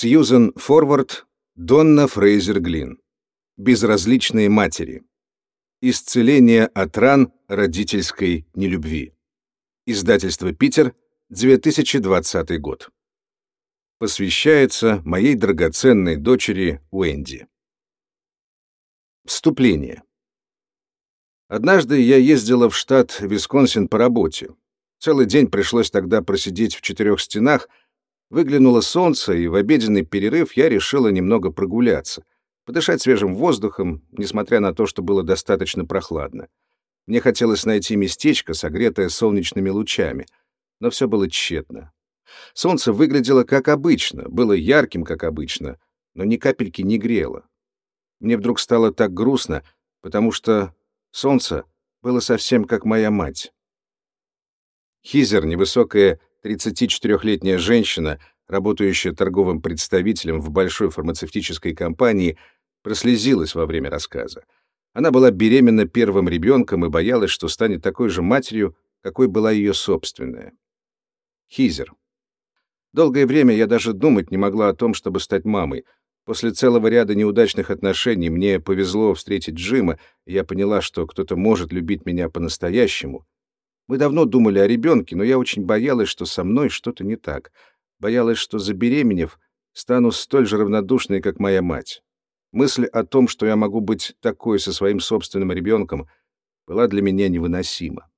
Сьюзен Форвард, Донна Фрейзер Глин. Безразличные матери. Исцеление от ран родительской нелюбви. Издательство «Питер», 2020 год. Посвящается моей драгоценной дочери Уэнди. Вступление. Однажды я ездила в штат Висконсин по работе. Целый день пришлось тогда просидеть в четырех стенах. Выглянуло солнце, и в обеденный перерыв я решила немного прогуляться, подышать свежим воздухом, несмотря на то, что было достаточно прохладно. Мне хотелось найти местечко, согретое солнечными лучами, но все было тщетно. Солнце выглядело как обычно, было ярким, как обычно, но ни капельки не грело. Мне вдруг стало так грустно, потому что солнце было совсем как моя мать. Хизер, невысокая 34-летняя женщина, работающая торговым представителем в большой фармацевтической компании, прослезилась во время рассказа. Она была беременна первым ребенком и боялась, что станет такой же матерью, какой была ее собственная. Хизер. Долгое время я даже думать не могла о том, чтобы стать мамой. После целого ряда неудачных отношений мне повезло встретить Джима, и я поняла, что кто-то может любить меня по-настоящему. Мы давно думали о ребенке, но я очень боялась, что со мной что-то не так. Боялась, что забеременев, стану столь же равнодушной, как моя мать. Мысль о том, что я могу быть такой со своим собственным ребенком, была для меня невыносима.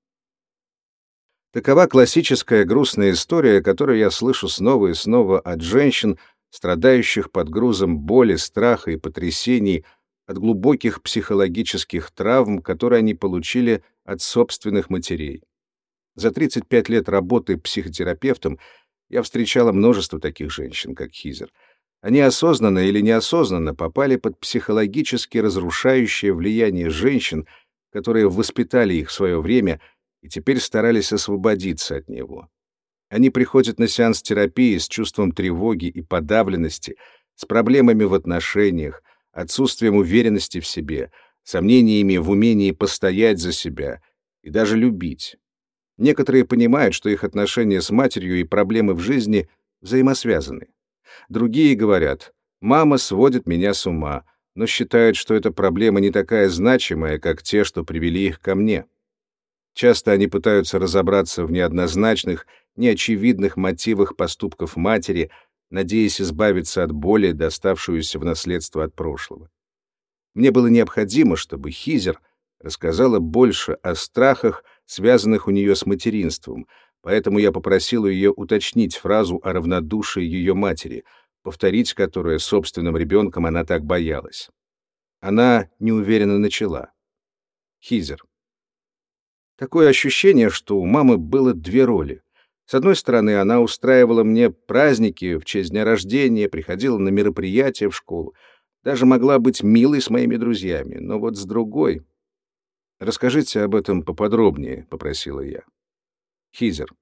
Такова классическая грустная история, которую я слышу снова и снова от женщин, страдающих под грузом боли, страха и потрясений, от глубоких психологических травм, которые они получили от собственных матерей. За 35 лет работы психотерапевтом я встречала множество таких женщин, как Хизер. Они осознанно или неосознанно попали под психологически разрушающее влияние женщин, которые воспитали их в свое время — и теперь старались освободиться от него. Они приходят на сеанс терапии с чувством тревоги и подавленности, с проблемами в отношениях, отсутствием уверенности в себе, сомнениями в умении постоять за себя и даже любить. Некоторые понимают, что их отношения с матерью и проблемы в жизни взаимосвязаны. Другие говорят, мама сводит меня с ума, но считают, что эта проблема не такая значимая, как те, что привели их ко мне. Часто они пытаются разобраться в неоднозначных, неочевидных мотивах поступков матери, надеясь избавиться от боли, доставшуюся в наследство от прошлого. Мне было необходимо, чтобы Хизер рассказала больше о страхах, связанных у нее с материнством, поэтому я попросил ее уточнить фразу о равнодушии ее матери, повторить которую собственным ребенком она так боялась. Она неуверенно начала. Хизер. Такое ощущение, что у мамы было две роли. С одной стороны, она устраивала мне праздники в честь дня рождения, приходила на мероприятия в школу, даже могла быть милой с моими друзьями. Но вот с другой... «Расскажите об этом поподробнее», — попросила я. Хизер.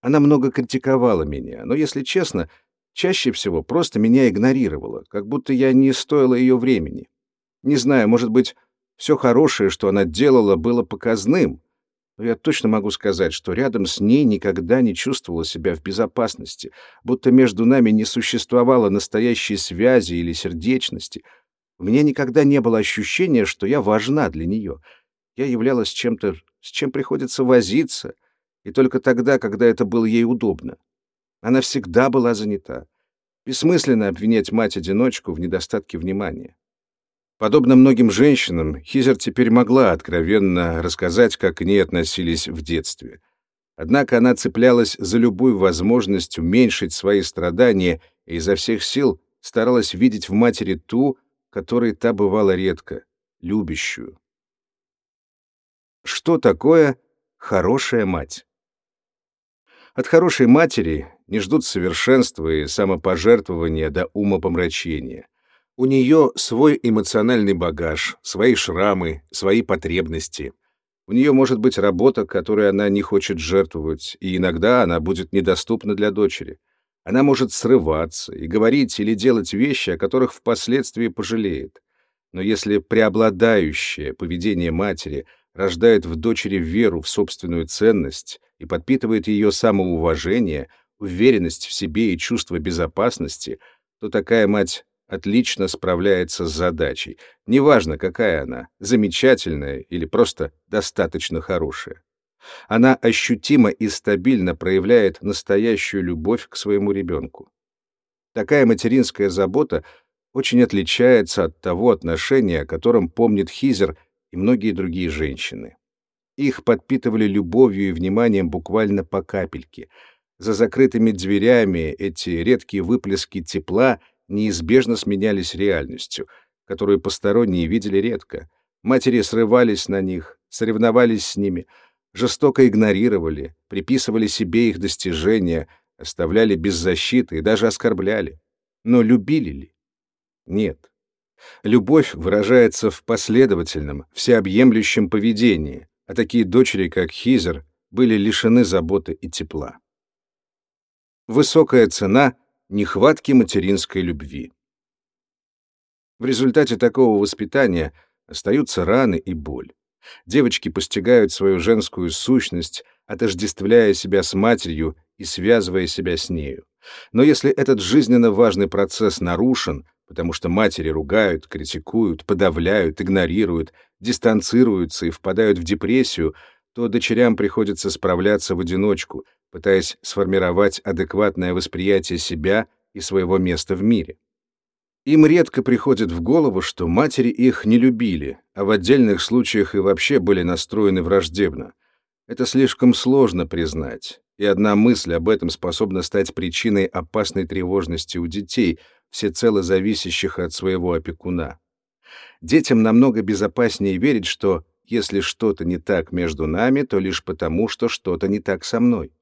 Она много критиковала меня, но, если честно, чаще всего просто меня игнорировала, как будто я не стоила ее времени. Не знаю, может быть, все хорошее, что она делала, было показным, но я точно могу сказать, что рядом с ней никогда не чувствовала себя в безопасности, будто между нами не существовало настоящей связи или сердечности. У меня никогда не было ощущения, что я важна для нее. Я являлась чем-то, с чем приходится возиться, и только тогда, когда это было ей удобно. Она всегда была занята. Бессмысленно обвинять мать-одиночку в недостатке внимания. Подобно многим женщинам, Хизер теперь могла откровенно рассказать, как к ней относились в детстве. Однако она цеплялась за любую возможность уменьшить свои страдания и изо всех сил старалась видеть в матери ту, которой та бывала редко, любящую. Что такое хорошая мать? От хорошей матери не ждут совершенства и самопожертвования до умопомрачения. У нее свой эмоциональный багаж, свои шрамы, свои потребности. У нее может быть работа, которой она не хочет жертвовать, и иногда она будет недоступна для дочери. Она может срываться и говорить или делать вещи, о которых впоследствии пожалеет. Но если преобладающее поведение матери рождает в дочери веру в собственную ценность и подпитывает ее самоуважение, уверенность в себе и чувство безопасности — то такая мать отлично справляется с задачей, неважно, какая она, замечательная или просто достаточно хорошая. Она ощутимо и стабильно проявляет настоящую любовь к своему ребенку. Такая материнская забота очень отличается от того отношения, о котором помнит Хизер и многие другие женщины. Их подпитывали любовью и вниманием буквально по капельке. За закрытыми дверями эти редкие выплески тепла неизбежно сменялись реальностью, которую посторонние видели редко. Матери срывались на них, соревновались с ними, жестоко игнорировали, приписывали себе их достижения, оставляли без защиты и даже оскорбляли. Но любили ли? Нет. Любовь выражается в последовательном, всеобъемлющем поведении, а такие дочери, как Хизер, были лишены заботы и тепла. Высокая цена нехватки материнской любви. В результате такого воспитания остаются раны и боль. Девочки постигают свою женскую сущность, отождествляя себя с матерью и связывая себя с нею. Но если этот жизненно важный процесс нарушен, потому что матери ругают, критикуют, подавляют, игнорируют, дистанцируются и впадают в депрессию, то дочерям приходится справляться в одиночку, пытаясь сформировать адекватное восприятие себя и своего места в мире. Им редко приходит в голову, что матери их не любили, а в отдельных случаях и вообще были настроены враждебно. Это слишком сложно признать, и одна мысль об этом способна стать причиной опасной тревожности у детей, всецело зависящих от своего опекуна. Детям намного безопаснее верить, что если что-то не так между нами, то лишь потому, что что-то не так со мной.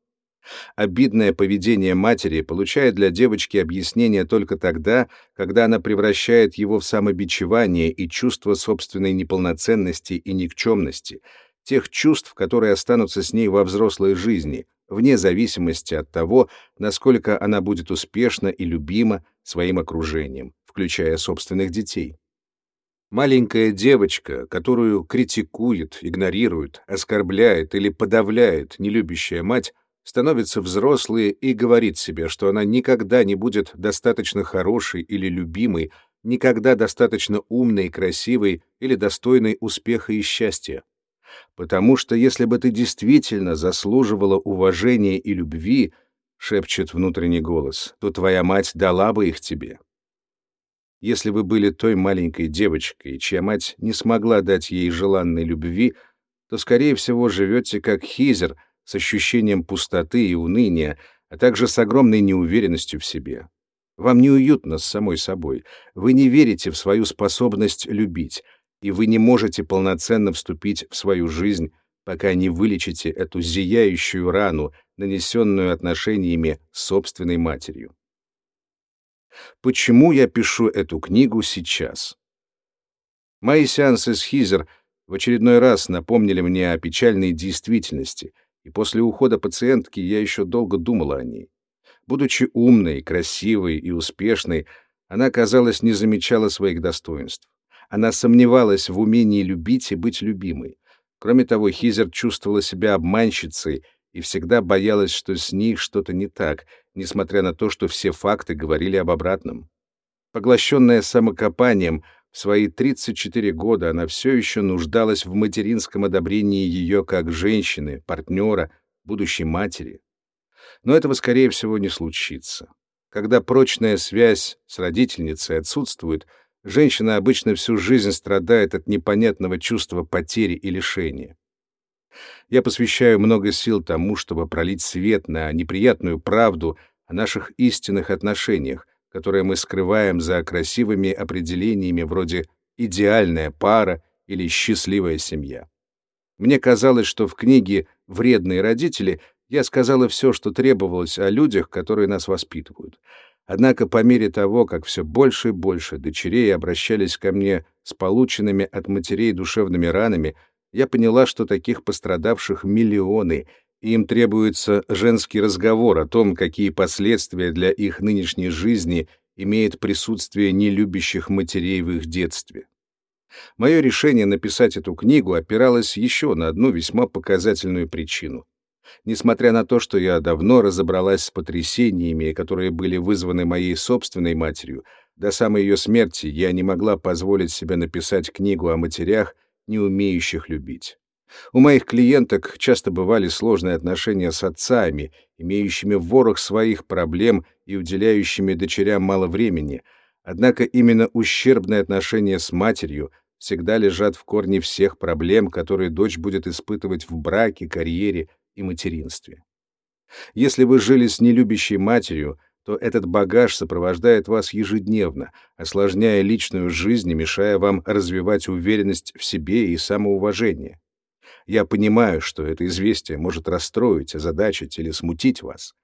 Обидное поведение матери получает для девочки объяснение только тогда, когда она превращает его в самобичевание и чувство собственной неполноценности и никчемности, тех чувств, которые останутся с ней во взрослой жизни, вне зависимости от того, насколько она будет успешна и любима своим окружением, включая собственных детей. Маленькая девочка, которую критикует, игнорирует, оскорбляет или подавляет нелюбящая мать, становится взрослой и говорит себе, что она никогда не будет достаточно хорошей или любимой, никогда достаточно умной красивой или достойной успеха и счастья. Потому что если бы ты действительно заслуживала уважения и любви, шепчет внутренний голос, то твоя мать дала бы их тебе. Если вы были той маленькой девочкой, чья мать не смогла дать ей желанной любви, то, скорее всего, живете как Хизер — с ощущением пустоты и уныния, а также с огромной неуверенностью в себе. Вам неуютно с самой собой, вы не верите в свою способность любить, и вы не можете полноценно вступить в свою жизнь, пока не вылечите эту зияющую рану, нанесенную отношениями с собственной матерью. Почему я пишу эту книгу сейчас? Мои сеансы с Хизер в очередной раз напомнили мне о печальной действительности — и после ухода пациентки я еще долго думала о ней. Будучи умной, красивой и успешной, она, казалось, не замечала своих достоинств. Она сомневалась в умении любить и быть любимой. Кроме того, Хизер чувствовала себя обманщицей и всегда боялась, что с ней что-то не так, несмотря на то, что все факты говорили об обратном. Поглощенная самокопанием, в свои 34 года она все еще нуждалась в материнском одобрении ее как женщины, партнера, будущей матери. Но этого, скорее всего, не случится. Когда прочная связь с родительницей отсутствует, женщина обычно всю жизнь страдает от непонятного чувства потери и лишения. Я посвящаю много сил тому, чтобы пролить свет на неприятную правду о наших истинных отношениях, которое мы скрываем за красивыми определениями вроде «идеальная пара» или «счастливая семья». Мне казалось, что в книге «Вредные родители» я сказала все, что требовалось о людях, которые нас воспитывают. Однако по мере того, как все больше и больше дочерей обращались ко мне с полученными от матерей душевными ранами, я поняла, что таких пострадавших миллионы, им требуется женский разговор о том, какие последствия для их нынешней жизни имеет присутствие нелюбящих матерей в их детстве. Мое решение написать эту книгу опиралось еще на одну весьма показательную причину. Несмотря на то, что я давно разобралась с потрясениями, которые были вызваны моей собственной матерью, до самой ее смерти я не могла позволить себе написать книгу о матерях, не умеющих любить. У моих клиенток часто бывали сложные отношения с отцами, имеющими ворох своих проблем и уделяющими дочерям мало времени, однако именно ущербные отношения с матерью всегда лежат в корне всех проблем, которые дочь будет испытывать в браке, карьере и материнстве. Если вы жили с нелюбящей матерью, то этот багаж сопровождает вас ежедневно, осложняя личную жизнь и мешая вам развивать уверенность в себе и самоуважение. Я понимаю, что это известие может расстроить, озадачить или смутить вас,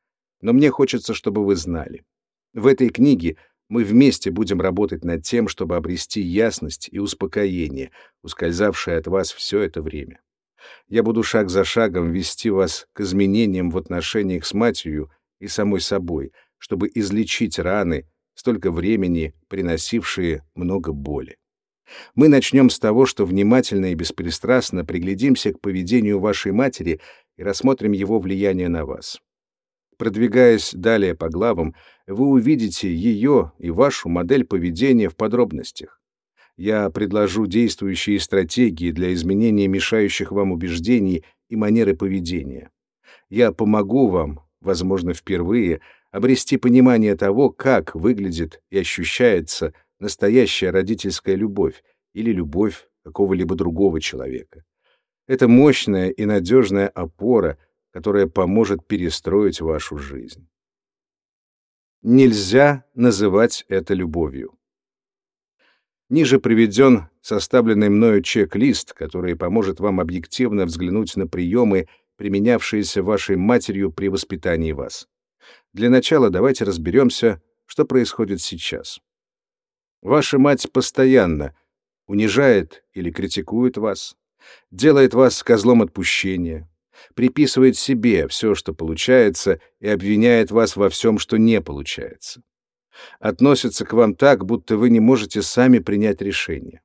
но мне хочется, чтобы вы знали. В этой книге мы вместе будем работать над тем, чтобы обрести ясность и успокоение, ускользавшее от вас все это время. Я буду шаг за шагом вести вас к изменениям в отношениях с матерью и самой собой, чтобы излечить раны, столько времени приносившие много боли. Мы начнем с того, что внимательно и беспристрастно приглядимся к поведению вашей матери и рассмотрим его влияние на вас. Продвигаясь далее по главам, вы увидите ее и вашу модель поведения в подробностях я предложу действующие стратегии для изменения мешающих вам убеждений и манеры поведения. Я помогу вам, возможно, впервые, обрести понимание того, как выглядит и ощущается настоящая родительская любовь или любовь какого-либо другого человека. Это мощная и надежная опора, которая поможет перестроить вашу жизнь. Нельзя называть это любовью. Ниже приведен составленный мною чек-лист, который поможет вам объективно взглянуть на приемы, применявшиеся вашей матерью при воспитании вас. Для начала давайте разберемся, что происходит сейчас. Ваша мать постоянно унижает или критикует вас, делает вас козлом отпущения, приписывает себе все, что получается, и обвиняет вас во всем, что не получается относится к вам так, будто вы не можете сами принять решение.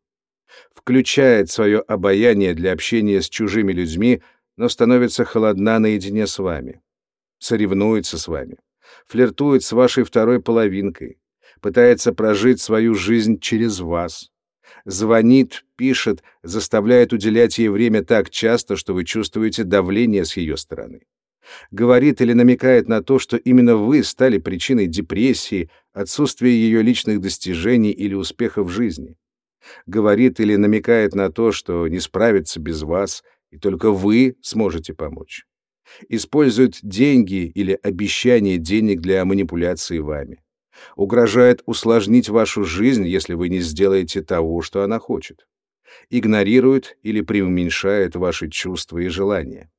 Включает свое обаяние для общения с чужими людьми, но становится холодна наедине с вами. Соревнуется с вами. Флиртует с вашей второй половинкой. Пытается прожить свою жизнь через вас. Звонит, пишет, заставляет уделять ей время так часто, что вы чувствуете давление с ее стороны говорит или намекает на то, что именно вы стали причиной депрессии, отсутствия ее личных достижений или успеха в жизни. Говорит или намекает на то, что не справится без вас, и только вы сможете помочь. Использует деньги или обещание денег для манипуляции вами. Угрожает усложнить вашу жизнь, если вы не сделаете того, что она хочет. Игнорирует или преуменьшает ваши чувства и желания.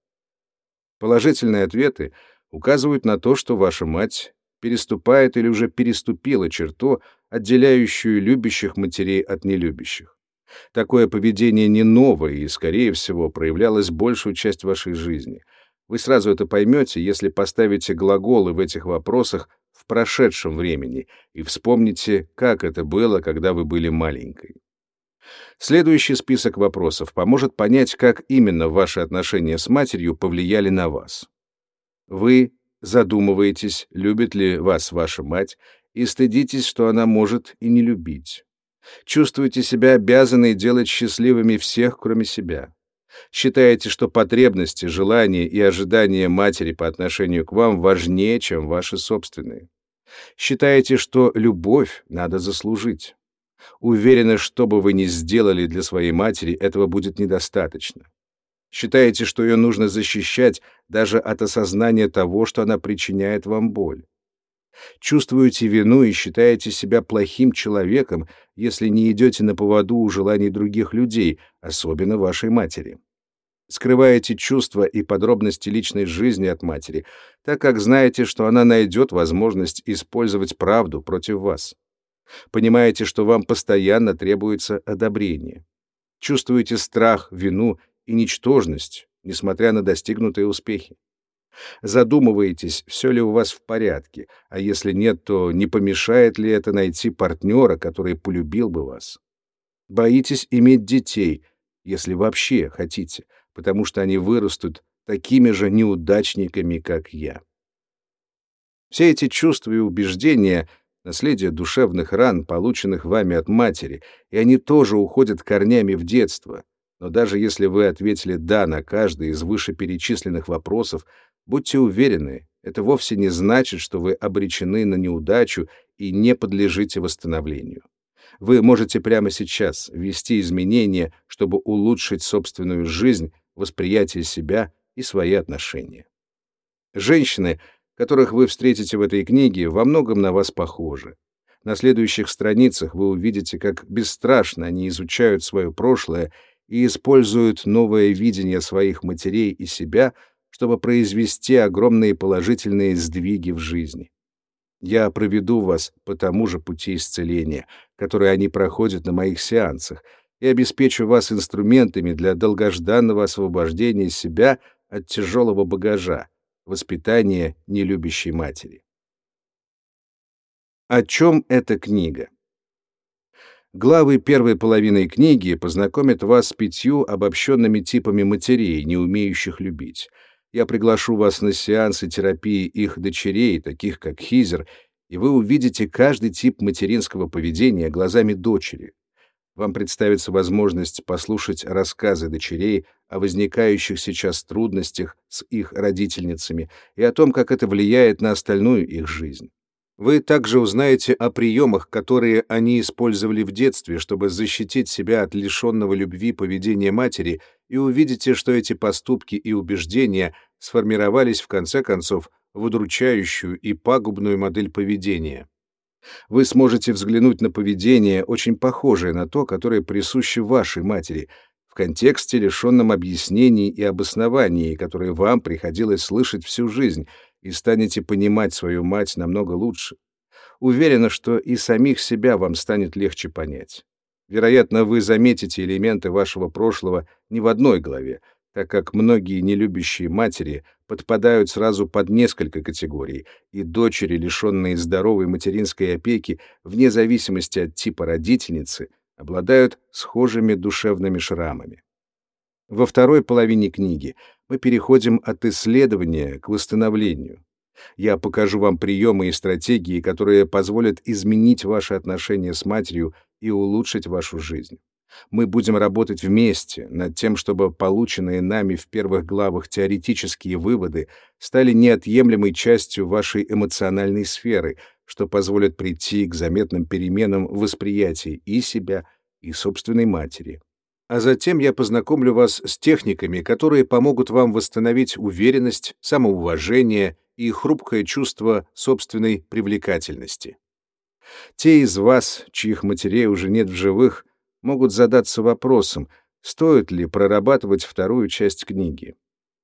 Положительные ответы указывают на то, что ваша мать переступает или уже переступила черту, отделяющую любящих матерей от нелюбящих. Такое поведение не новое и, скорее всего, проявлялось большую часть вашей жизни. Вы сразу это поймете, если поставите глаголы в этих вопросах в прошедшем времени и вспомните, как это было, когда вы были маленькой. Следующий список вопросов поможет понять, как именно ваши отношения с матерью повлияли на вас. Вы задумываетесь, любит ли вас ваша мать, и стыдитесь, что она может и не любить. Чувствуете себя обязанной делать счастливыми всех, кроме себя. Считаете, что потребности, желания и ожидания матери по отношению к вам важнее, чем ваши собственные. Считаете, что любовь надо заслужить. Уверены, что бы вы ни сделали для своей матери, этого будет недостаточно. Считаете, что ее нужно защищать даже от осознания того, что она причиняет вам боль. Чувствуете вину и считаете себя плохим человеком, если не идете на поводу у желаний других людей, особенно вашей матери. Скрываете чувства и подробности личной жизни от матери, так как знаете, что она найдет возможность использовать правду против вас. Понимаете, что вам постоянно требуется одобрение. Чувствуете страх, вину и ничтожность, несмотря на достигнутые успехи. Задумываетесь, все ли у вас в порядке, а если нет, то не помешает ли это найти партнера, который полюбил бы вас. Боитесь иметь детей, если вообще хотите, потому что они вырастут такими же неудачниками, как я. Все эти чувства и убеждения — наследие душевных ран, полученных вами от матери, и они тоже уходят корнями в детство. Но даже если вы ответили «да» на каждый из вышеперечисленных вопросов, будьте уверены, это вовсе не значит, что вы обречены на неудачу и не подлежите восстановлению. Вы можете прямо сейчас ввести изменения, чтобы улучшить собственную жизнь, восприятие себя и свои отношения. Женщины, которых вы встретите в этой книге, во многом на вас похожи. На следующих страницах вы увидите, как бесстрашно они изучают свое прошлое и используют новое видение своих матерей и себя, чтобы произвести огромные положительные сдвиги в жизни. Я проведу вас по тому же пути исцеления, который они проходят на моих сеансах, и обеспечу вас инструментами для долгожданного освобождения себя от тяжелого багажа, воспитания нелюбящей матери. О чем эта книга? Главы первой половины книги познакомят вас с пятью обобщенными типами матерей, не умеющих любить — я приглашу вас на сеансы терапии их дочерей, таких как Хизер, и вы увидите каждый тип материнского поведения глазами дочери. Вам представится возможность послушать рассказы дочерей о возникающих сейчас трудностях с их родительницами и о том, как это влияет на остальную их жизнь. Вы также узнаете о приемах, которые они использовали в детстве, чтобы защитить себя от лишенного любви поведения матери, и увидите, что эти поступки и убеждения сформировались в конце концов в удручающую и пагубную модель поведения. Вы сможете взглянуть на поведение, очень похожее на то, которое присуще вашей матери, в контексте, лишенном объяснений и обоснований, которые вам приходилось слышать всю жизнь — и станете понимать свою мать намного лучше. Уверена, что и самих себя вам станет легче понять. Вероятно, вы заметите элементы вашего прошлого не в одной главе, так как многие нелюбящие матери подпадают сразу под несколько категорий, и дочери, лишенные здоровой материнской опеки, вне зависимости от типа родительницы, обладают схожими душевными шрамами. Во второй половине книги мы переходим от исследования к восстановлению. Я покажу вам приемы и стратегии, которые позволят изменить ваши отношения с матерью и улучшить вашу жизнь. Мы будем работать вместе над тем, чтобы полученные нами в первых главах теоретические выводы стали неотъемлемой частью вашей эмоциональной сферы, что позволит прийти к заметным переменам в восприятии и себя, и собственной матери а затем я познакомлю вас с техниками, которые помогут вам восстановить уверенность, самоуважение и хрупкое чувство собственной привлекательности. Те из вас, чьих матерей уже нет в живых, могут задаться вопросом, стоит ли прорабатывать вторую часть книги.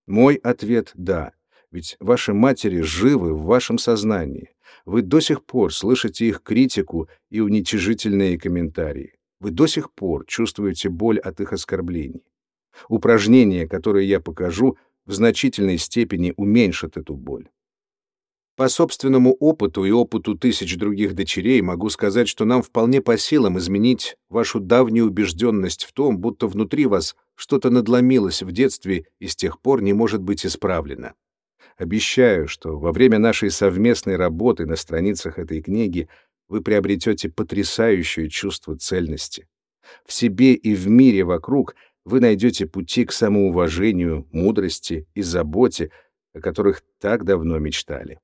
Мой ответ — да, ведь ваши матери живы в вашем сознании. Вы до сих пор слышите их критику и уничижительные комментарии. Вы до сих пор чувствуете боль от их оскорблений. Упражнения, которые я покажу, в значительной степени уменьшат эту боль. По собственному опыту и опыту тысяч других дочерей могу сказать, что нам вполне по силам изменить вашу давнюю убежденность в том, будто внутри вас что-то надломилось в детстве и с тех пор не может быть исправлено. Обещаю, что во время нашей совместной работы на страницах этой книги вы приобретете потрясающее чувство цельности. В себе и в мире вокруг вы найдете пути к самоуважению, мудрости и заботе, о которых так давно мечтали.